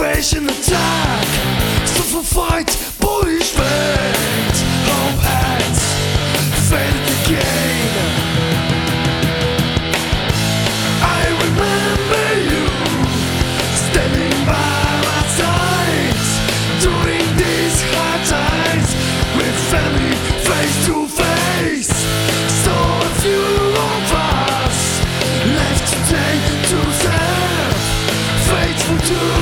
integration attack. So for fight, Polish fate. Hope hands faded again. I remember you standing by my side during these hard times with family face to face. So a few of us left today to serve, faithful to